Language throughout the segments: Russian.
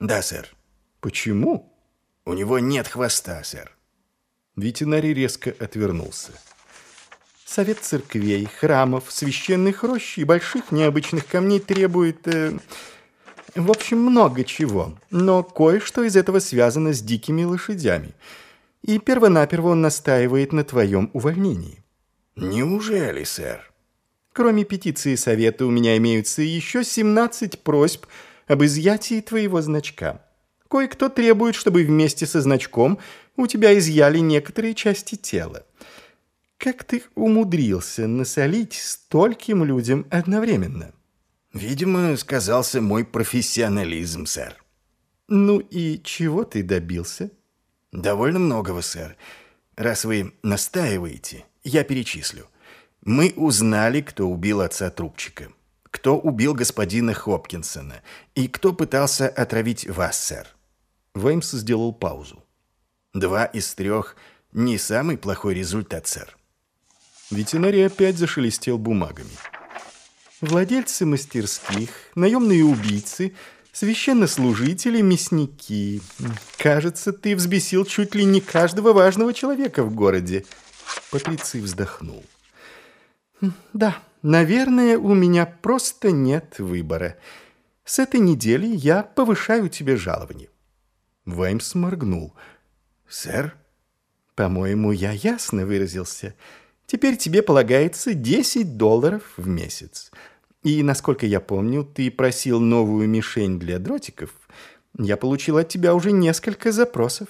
Да, сэр. Почему? У него нет хвоста, сэр. Ветеринарий резко отвернулся. Совет церквей, храмов, священных рощ и больших необычных камней требует... Э, в общем, много чего. Но кое-что из этого связано с дикими лошадями. И первонаперво он настаивает на твоем увольнении. Неужели, сэр? Кроме петиции совета у меня имеются еще 17 просьб об изъятии твоего значка. Кое-кто требует, чтобы вместе со значком у тебя изъяли некоторые части тела. Как ты умудрился насолить стольким людям одновременно? Видимо, сказался мой профессионализм, сэр. Ну и чего ты добился? Довольно многого, сэр. Раз вы настаиваете, я перечислю. Мы узнали, кто убил отца трубчика, кто убил господина Хопкинсона и кто пытался отравить вас, сэр. Веймс сделал паузу. Два из трех – не самый плохой результат, сэр. Ветеринарий опять зашелестел бумагами. Владельцы мастерских, наемные убийцы, священнослужители, мясники. Кажется, ты взбесил чуть ли не каждого важного человека в городе. Патриций вздохнул. Да, наверное, у меня просто нет выбора. С этой недели я повышаю тебе жалование. Ваймс моргнул. «Сэр?» «По-моему, я ясно выразился. Теперь тебе полагается 10 долларов в месяц. И, насколько я помню, ты просил новую мишень для дротиков. Я получил от тебя уже несколько запросов».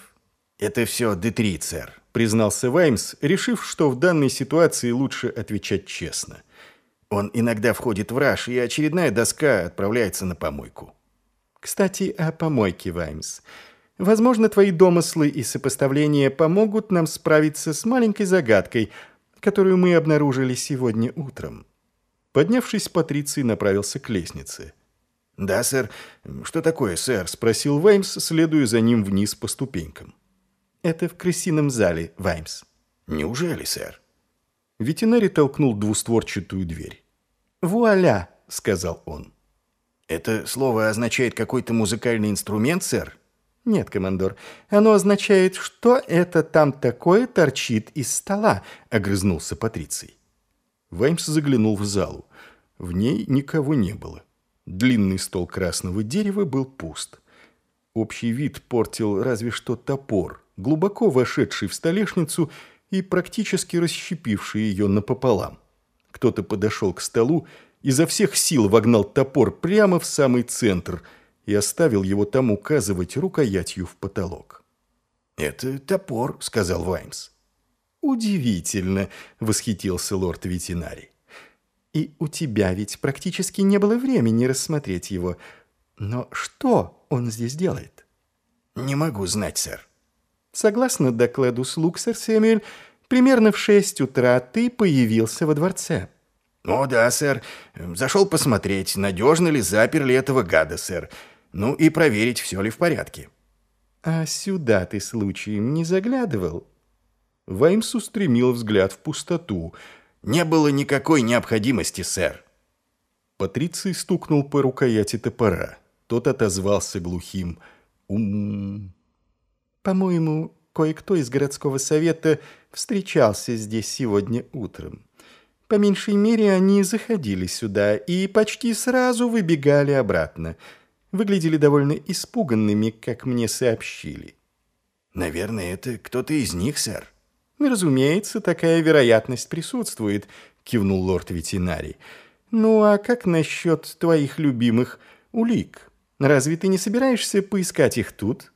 «Это все Д3, сэр», — признался Ваймс, решив, что в данной ситуации лучше отвечать честно. «Он иногда входит в раж, и очередная доска отправляется на помойку». «Кстати, о помойке, Ваймс. Возможно, твои домыслы и сопоставления помогут нам справиться с маленькой загадкой — которую мы обнаружили сегодня утром». Поднявшись, Патриций направился к лестнице. «Да, сэр. Что такое, сэр?» – спросил Ваймс, следуя за ним вниз по ступенькам. «Это в крысином зале, Ваймс». «Неужели, сэр?» Ветеринарий толкнул двустворчатую дверь. «Вуаля!» – сказал он. «Это слово означает какой-то музыкальный инструмент, сэр?» «Нет, командор, оно означает, что это там такое торчит из стола», — огрызнулся Патриций. Ваймс заглянул в залу. В ней никого не было. Длинный стол красного дерева был пуст. Общий вид портил разве что топор, глубоко вошедший в столешницу и практически расщепивший ее напополам. Кто-то подошел к столу, изо всех сил вогнал топор прямо в самый центр — и оставил его там указывать рукоятью в потолок. «Это топор», — сказал Ваймс. «Удивительно», — восхитился лорд-ветеринарий. «И у тебя ведь практически не было времени рассмотреть его. Но что он здесь делает?» «Не могу знать, сэр». «Согласно докладу слуг, сэр Сэмюэль, примерно в шесть утра ты появился во дворце». «О, да, сэр. Зашел посмотреть, надежно ли заперли этого гада, сэр. Ну и проверить, все ли в порядке. «А сюда ты случаем не заглядывал?» Ваймс устремил взгляд в пустоту. «Не было никакой необходимости, сэр». Патриций стукнул по рукояти топора. Тот отозвался глухим «Ум». «По-моему, кое-кто из городского совета встречался здесь сегодня утром. По меньшей мере, они заходили сюда и почти сразу выбегали обратно» выглядели довольно испуганными, как мне сообщили. «Наверное, это кто-то из них, сэр». «Разумеется, такая вероятность присутствует», — кивнул лорд-ветеринарий. «Ну а как насчет твоих любимых улик? Разве ты не собираешься поискать их тут?»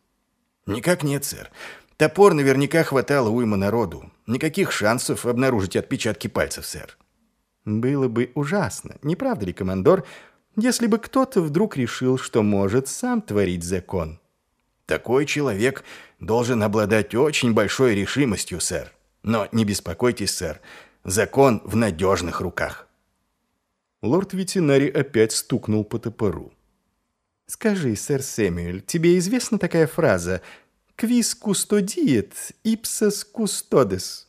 «Никак нет, сэр. Топор наверняка хватало уйма народу. Никаких шансов обнаружить отпечатки пальцев, сэр». «Было бы ужасно, не правда ли, командор, если бы кто-то вдруг решил, что может сам творить закон. Такой человек должен обладать очень большой решимостью, сэр. Но не беспокойтесь, сэр, закон в надежных руках. Лорд-ветеринарий опять стукнул по топору. «Скажи, сэр Сэмюэль, тебе известна такая фраза «Quis custodiet, ipsos custodes»?»